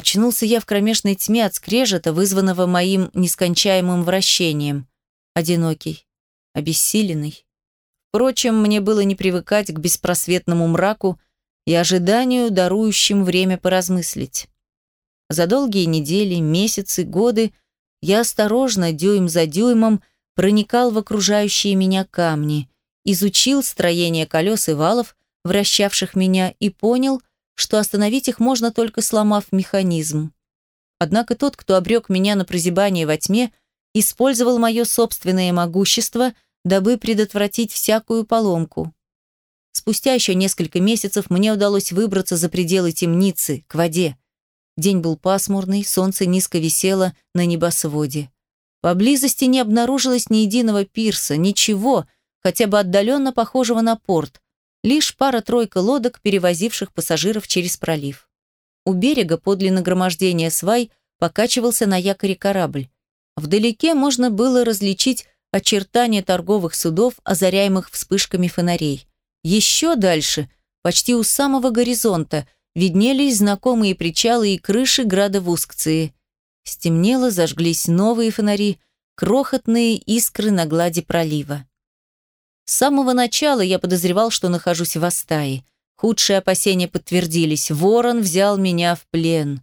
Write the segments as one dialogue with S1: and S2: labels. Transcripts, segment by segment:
S1: Очнулся я в кромешной тьме от скрежета, вызванного моим нескончаемым вращением. Одинокий, обессиленный. Впрочем, мне было не привыкать к беспросветному мраку и ожиданию, дарующим время поразмыслить. За долгие недели, месяцы, годы я осторожно, дюйм за дюймом, проникал в окружающие меня камни, изучил строение колес и валов, вращавших меня, и понял, что остановить их можно только сломав механизм. Однако тот, кто обрек меня на прозябание во тьме, использовал мое собственное могущество, дабы предотвратить всякую поломку. Спустя еще несколько месяцев мне удалось выбраться за пределы темницы, к воде. День был пасмурный, солнце низко висело на небосводе. Поблизости не обнаружилось ни единого пирса, ничего, хотя бы отдаленно похожего на порт, лишь пара-тройка лодок, перевозивших пассажиров через пролив. У берега подле нагромождения свай покачивался на якоре корабль. Вдалеке можно было различить очертания торговых судов, озаряемых вспышками фонарей. Еще дальше, почти у самого горизонта, виднелись знакомые причалы и крыши града Вускции. Стемнело, зажглись новые фонари, крохотные искры на глади пролива. С самого начала я подозревал, что нахожусь в Астае. Худшие опасения подтвердились. Ворон взял меня в плен.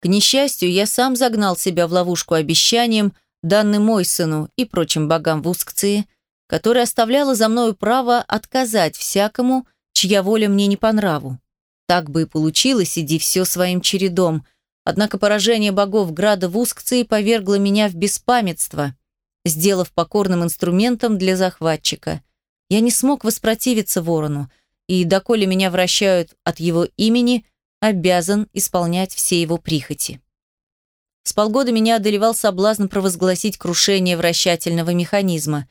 S1: К несчастью, я сам загнал себя в ловушку обещанием, данным мой сыну и прочим богам в Ускции, которое оставляло за мною право отказать всякому, чья воля мне не по нраву. Так бы и получилось, иди все своим чередом. Однако поражение богов Града в Ускции повергло меня в беспамятство сделав покорным инструментом для захватчика. Я не смог воспротивиться ворону, и, доколе меня вращают от его имени, обязан исполнять все его прихоти. С полгода меня одолевал соблазн провозгласить крушение вращательного механизма,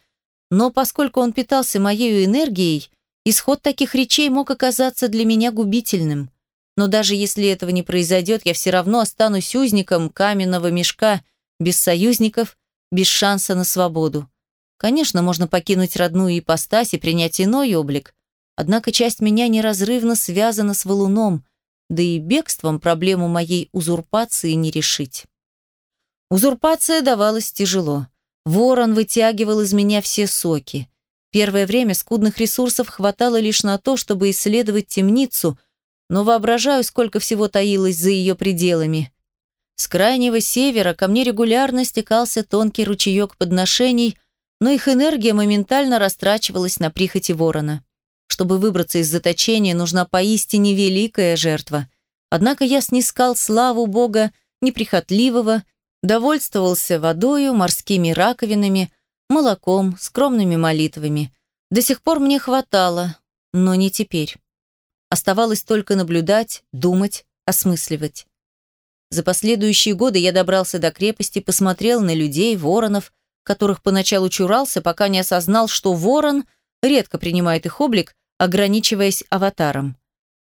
S1: но поскольку он питался моей энергией, исход таких речей мог оказаться для меня губительным. Но даже если этого не произойдет, я все равно останусь узником каменного мешка, без союзников без шанса на свободу. Конечно, можно покинуть родную ипостась и принять иной облик, однако часть меня неразрывно связана с валуном, да и бегством проблему моей узурпации не решить. Узурпация давалась тяжело. Ворон вытягивал из меня все соки. Первое время скудных ресурсов хватало лишь на то, чтобы исследовать темницу, но воображаю, сколько всего таилось за ее пределами. С крайнего севера ко мне регулярно стекался тонкий ручеек подношений, но их энергия моментально растрачивалась на прихоти ворона. Чтобы выбраться из заточения, нужна поистине великая жертва. Однако я снискал славу Бога неприхотливого, довольствовался водою, морскими раковинами, молоком, скромными молитвами. До сих пор мне хватало, но не теперь. Оставалось только наблюдать, думать, осмысливать. За последующие годы я добрался до крепости, посмотрел на людей, воронов, которых поначалу чурался, пока не осознал, что ворон редко принимает их облик, ограничиваясь аватаром.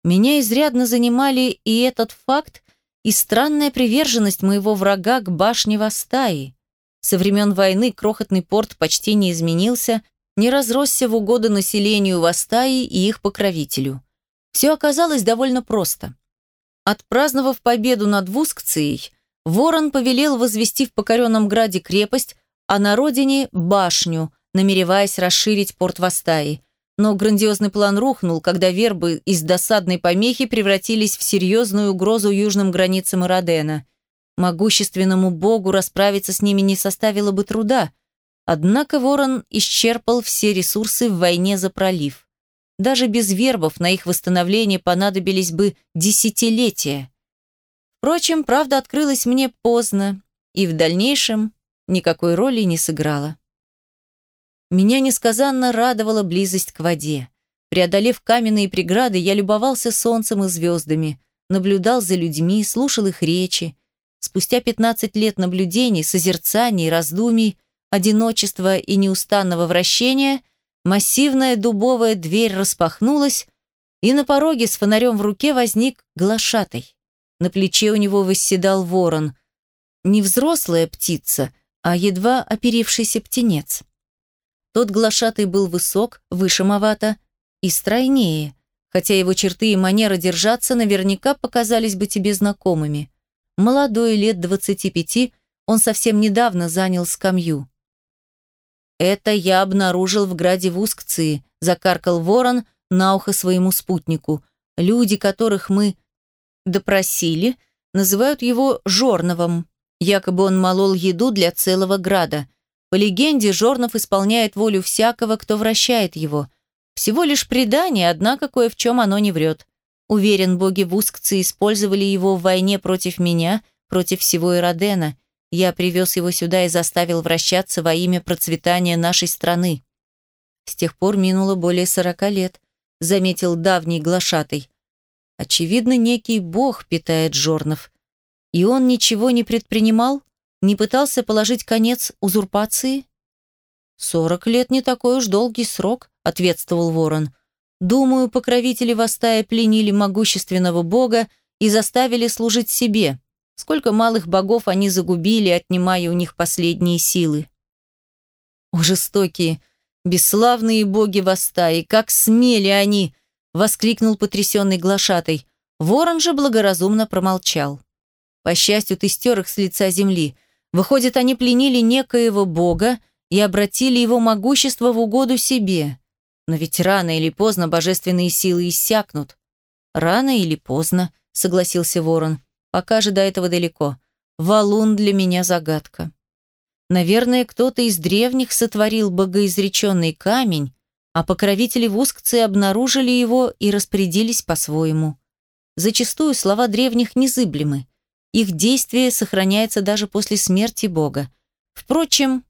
S1: Меня изрядно занимали и этот факт, и странная приверженность моего врага к башне Вастаи. Со времен войны крохотный порт почти не изменился, не разросся в угоду населению Вастаи и их покровителю. Все оказалось довольно просто. Отпраздновав победу над Вускцией, Ворон повелел возвести в покоренном граде крепость, а на родине – башню, намереваясь расширить порт Вастаи. Но грандиозный план рухнул, когда вербы из досадной помехи превратились в серьезную угрозу южным границам Иродена. Могущественному богу расправиться с ними не составило бы труда. Однако Ворон исчерпал все ресурсы в войне за пролив. Даже без вербов на их восстановление понадобились бы десятилетия. Впрочем, правда открылась мне поздно и в дальнейшем никакой роли не сыграла. Меня несказанно радовала близость к воде. Преодолев каменные преграды, я любовался солнцем и звездами, наблюдал за людьми, слушал их речи. Спустя 15 лет наблюдений, созерцаний, раздумий, одиночества и неустанного вращения – Массивная дубовая дверь распахнулась, и на пороге с фонарем в руке возник глашатай. На плече у него восседал ворон. Не взрослая птица, а едва оперившийся птенец. Тот глашатый был высок, выше Мавата и стройнее, хотя его черты и манера держаться наверняка показались бы тебе знакомыми. молодой, лет 25, он совсем недавно занял скамью. «Это я обнаружил в граде Вускции», – закаркал ворон на ухо своему спутнику. «Люди, которых мы допросили, называют его Жорновым. Якобы он молол еду для целого града. По легенде, Жорнов исполняет волю всякого, кто вращает его. Всего лишь предание, однако кое в чем оно не врет. Уверен, боги Вускцы использовали его в войне против меня, против всего Иродена. Я привез его сюда и заставил вращаться во имя процветания нашей страны. С тех пор минуло более сорока лет, заметил давний глашатый. Очевидно, некий бог питает Жорнов. И он ничего не предпринимал? Не пытался положить конец узурпации? «Сорок лет не такой уж долгий срок», — ответствовал ворон. «Думаю, покровители Востая пленили могущественного бога и заставили служить себе. Сколько малых богов они загубили, отнимая у них последние силы». «О, жестокие, бесславные боги Востаи, как смели они!» — воскликнул потрясенный глашатай. Ворон же благоразумно промолчал. По счастью, ты стер их с лица земли. Выходит, они пленили некоего бога, и обратили его могущество в угоду себе. Но ведь рано или поздно божественные силы иссякнут. Рано или поздно, согласился Ворон. Пока же до этого далеко. Валун для меня загадка. Наверное, кто-то из древних сотворил богоизреченный камень, а покровители Вускцы обнаружили его и распорядились по-своему. Зачастую слова древних незыблемы. Их действие сохраняется даже после смерти Бога. Впрочем,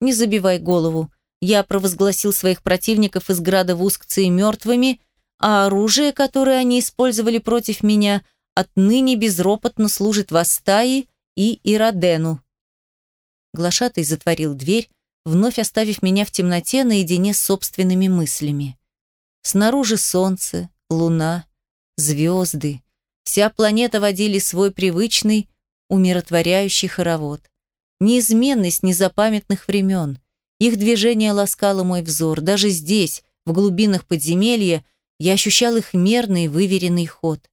S1: не забивай голову. Я провозгласил своих противников из града Вускции мертвыми, а оружие, которое они использовали против меня, отныне безропотно служит Вастаи и Иродену. Глашатый затворил дверь, вновь оставив меня в темноте наедине с собственными мыслями. Снаружи солнце, луна, звезды. Вся планета водили свой привычный, умиротворяющий хоровод неизменность незапамятных времен. Их движение ласкало мой взор. Даже здесь, в глубинах подземелья, я ощущал их мерный, выверенный ход.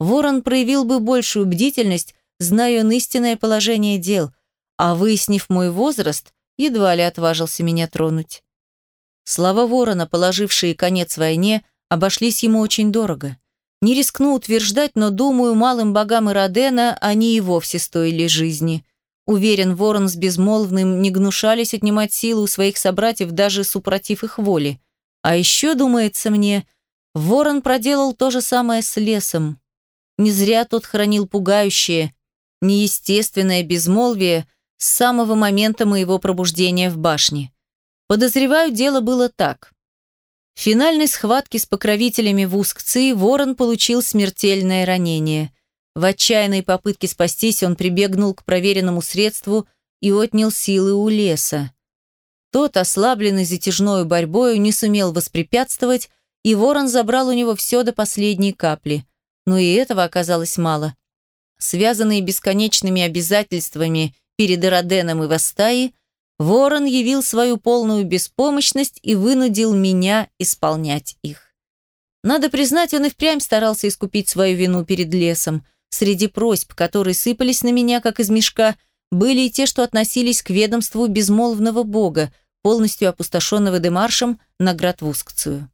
S1: Ворон проявил бы большую бдительность, зная он истинное положение дел, а выяснив мой возраст, едва ли отважился меня тронуть. Слова ворона, положившие конец войне, обошлись ему очень дорого. Не рискну утверждать, но, думаю, малым богам Иродена они и вовсе стоили жизни. Уверен, Ворон с Безмолвным не гнушались отнимать силу у своих собратьев даже супротив их воли. А еще, думается мне, Ворон проделал то же самое с лесом. Не зря тот хранил пугающее, неестественное безмолвие с самого момента моего пробуждения в башне. Подозреваю, дело было так. В финальной схватке с покровителями в Ускцы Ворон получил смертельное ранение – в отчаянной попытке спастись он прибегнул к проверенному средству и отнял силы у леса. Тот, ослабленный затяжной борьбой, не сумел воспрепятствовать, и ворон забрал у него все до последней капли. Но и этого оказалось мало. Связанный бесконечными обязательствами перед Ироденом и Вастаи, ворон явил свою полную беспомощность и вынудил меня исполнять их. Надо признать, он и впрямь старался искупить свою вину перед лесом – Среди просьб, которые сыпались на меня, как из мешка, были и те, что относились к ведомству безмолвного бога, полностью опустошенного демаршем на град Вускцию.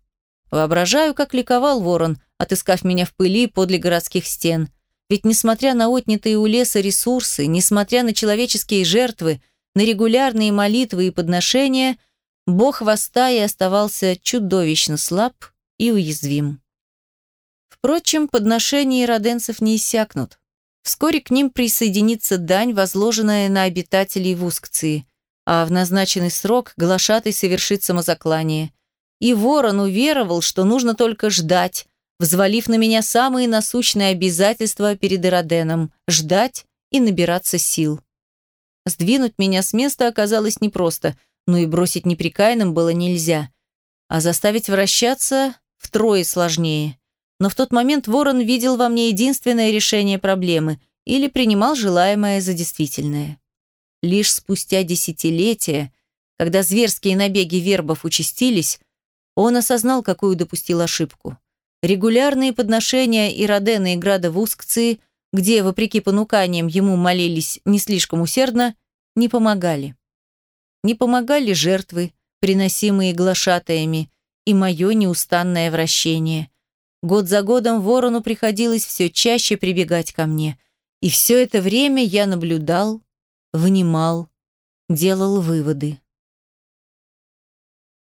S1: Воображаю, как ликовал ворон, отыскав меня в пыли подле городских стен. Ведь несмотря на отнятые у леса ресурсы, несмотря на человеческие жертвы, на регулярные молитвы и подношения, бог Вастаи оставался чудовищно слаб и уязвим. Впрочем, подношения роденцев не иссякнут. Вскоре к ним присоединится дань, возложенная на обитателей Вускции, а в назначенный срок глашатый совершит самозаклание. И ворон уверовал, что нужно только ждать, взвалив на меня самые насущные обязательства перед Ироденом – ждать и набираться сил. Сдвинуть меня с места оказалось непросто, но и бросить неприкаянным было нельзя. А заставить вращаться втрое сложнее – но в тот момент Ворон видел во мне единственное решение проблемы или принимал желаемое за действительное. Лишь спустя десятилетия, когда зверские набеги вербов участились, он осознал, какую допустил ошибку. Регулярные подношения Иродена и Града в Ускции где, вопреки понуканиям, ему молились не слишком усердно, не помогали. Не помогали жертвы, приносимые глашатаями, и мое неустанное вращение. Год за годом ворону приходилось все чаще прибегать ко мне. И все это время я наблюдал, внимал, делал выводы.